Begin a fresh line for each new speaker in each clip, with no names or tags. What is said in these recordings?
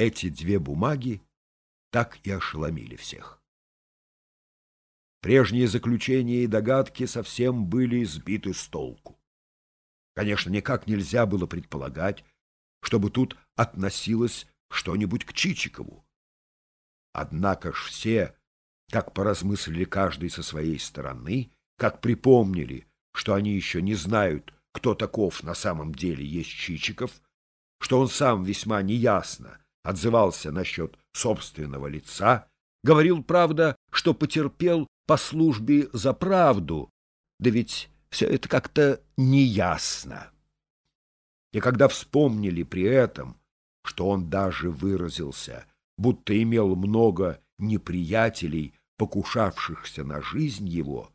эти две бумаги так и ошеломили всех. Прежние заключения и догадки совсем были сбиты с толку. Конечно, никак нельзя было предполагать, чтобы тут относилось что-нибудь к Чичикову. Однако ж все, как поразмыслили каждый со своей стороны, как припомнили, что они еще не знают, кто таков на самом деле есть Чичиков, что он сам весьма неясно отзывался насчет собственного лица, говорил, правда, что потерпел по службе за правду, да ведь все это как-то неясно. И когда вспомнили при этом, что он даже выразился, будто имел много неприятелей, покушавшихся на жизнь его,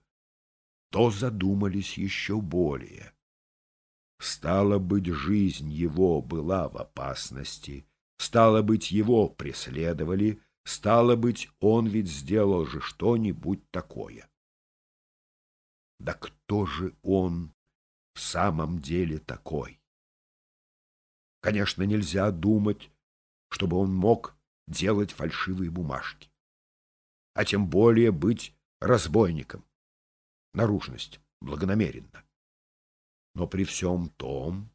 то задумались еще более. Стало быть, жизнь его была в опасности, стало быть, его преследовали, стало быть, он ведь сделал же что-нибудь такое. Да кто же он в самом деле такой? Конечно, нельзя думать, чтобы он мог делать фальшивые бумажки, а тем более быть разбойником. Наружность благонамеренно. Но при всем том,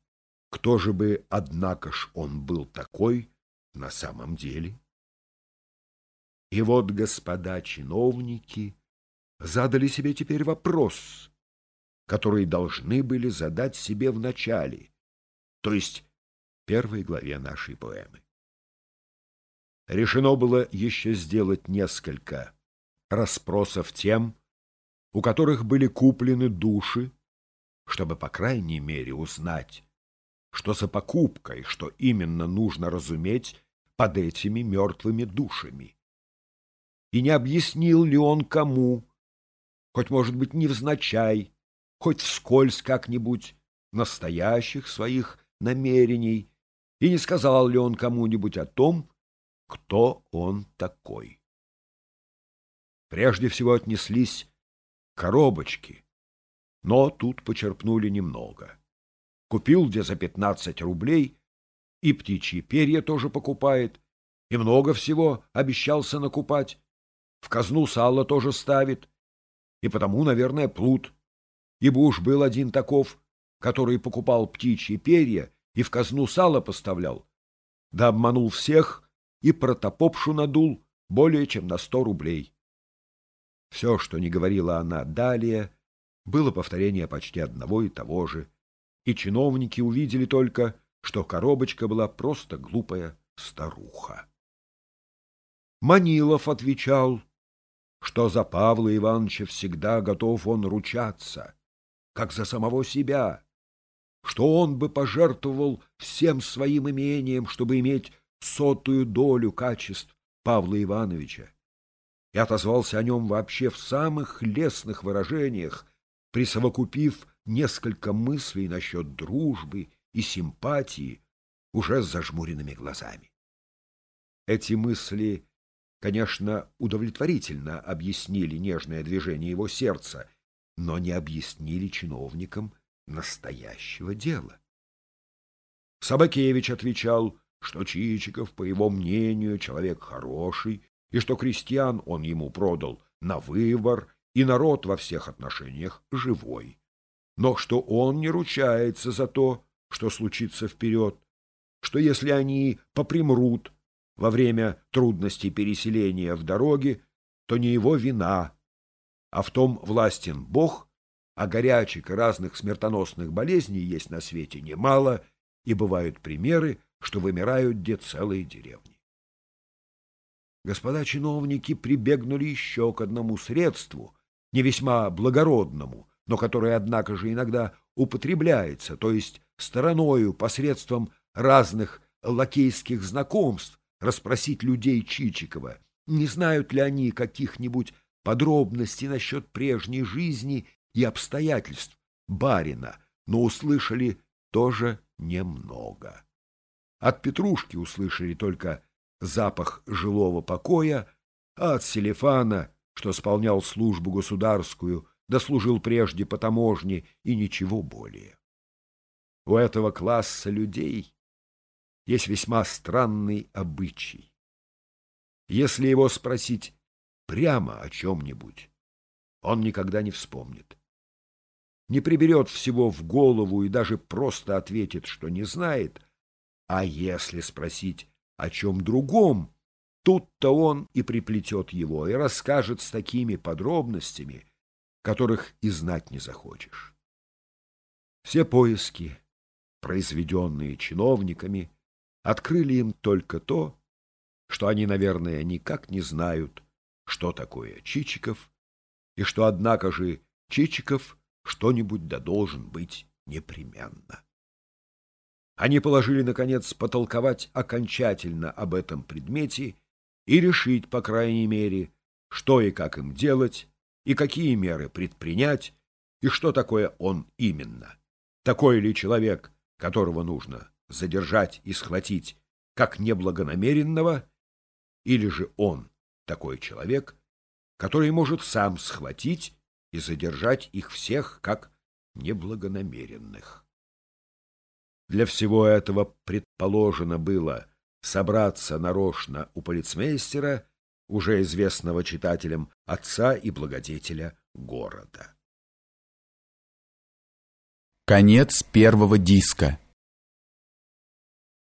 кто же бы, однако ж, он был такой на самом деле? И вот господа чиновники задали себе теперь вопрос, который должны были задать себе в начале, то есть первой главе нашей поэмы. Решено было еще сделать несколько расспросов тем, у которых были куплены души, чтобы, по крайней мере, узнать, что за покупкой, что именно нужно разуметь под этими мертвыми душами. И не объяснил ли он кому, хоть, может быть, невзначай, хоть вскользь как-нибудь, настоящих своих намерений, и не сказал ли он кому-нибудь о том, кто он такой. Прежде всего отнеслись коробочки, но тут почерпнули немного. Купил где за пятнадцать рублей, и птичьи перья тоже покупает, и много всего обещался накупать. В казну сало тоже ставит, и потому, наверное, плут, ибо уж был один таков, который покупал птичьи перья и в казну сало поставлял, да обманул всех и протопопшу надул более чем на сто рублей. Все, что не говорила она далее, было повторение почти одного и того же, и чиновники увидели только, что коробочка была просто глупая старуха. Манилов отвечал, что за Павла Ивановича всегда готов он ручаться, как за самого себя, что он бы пожертвовал всем своим имением, чтобы иметь сотую долю качеств Павла Ивановича, и отозвался о нем вообще в самых лестных выражениях, присовокупив несколько мыслей насчет дружбы и симпатии уже с зажмуренными глазами. Эти мысли, конечно, удовлетворительно объяснили нежное движение его сердца, но не объяснили чиновникам настоящего дела. Собакевич отвечал, что Чичиков, по его мнению, человек хороший, и что крестьян он ему продал на выбор, и народ во всех отношениях живой. Но что он не ручается за то, что случится вперед, что если они попримрут во время трудностей переселения в дороге, то не его вина, а в том властен Бог, а горячек и разных смертоносных болезней есть на свете немало, и бывают примеры, что вымирают где целые деревни. Господа чиновники прибегнули еще к одному средству, не весьма благородному, но которое, однако же, иногда употребляется, то есть стороною посредством разных лакейских знакомств расспросить людей Чичикова, не знают ли они каких-нибудь подробностей насчет прежней жизни и обстоятельств барина, но услышали тоже немного. От Петрушки услышали только запах жилого покоя, а от Селефана, что исполнял службу государскую, дослужил прежде по таможне и ничего более. У этого класса людей есть весьма странный обычай. Если его спросить прямо о чем-нибудь, он никогда не вспомнит. Не приберет всего в голову и даже просто ответит, что не знает, а если спросить о чем другом, тут-то он и приплетет его и расскажет с такими подробностями, которых и знать не захочешь. Все поиски, произведенные чиновниками, открыли им только то, что они, наверное, никак не знают, что такое Чичиков, и что, однако же, Чичиков что-нибудь да должен быть непременно. Они положили, наконец, потолковать окончательно об этом предмете и решить, по крайней мере, что и как им делать, и какие меры предпринять, и что такое он именно. Такой ли человек, которого нужно задержать и схватить как неблагонамеренного, или же он такой человек, который может сам схватить и задержать их всех как неблагонамеренных. Для всего этого предположено было собраться нарочно у полицмейстера, уже известного читателям отца и благодетеля города.
Конец первого диска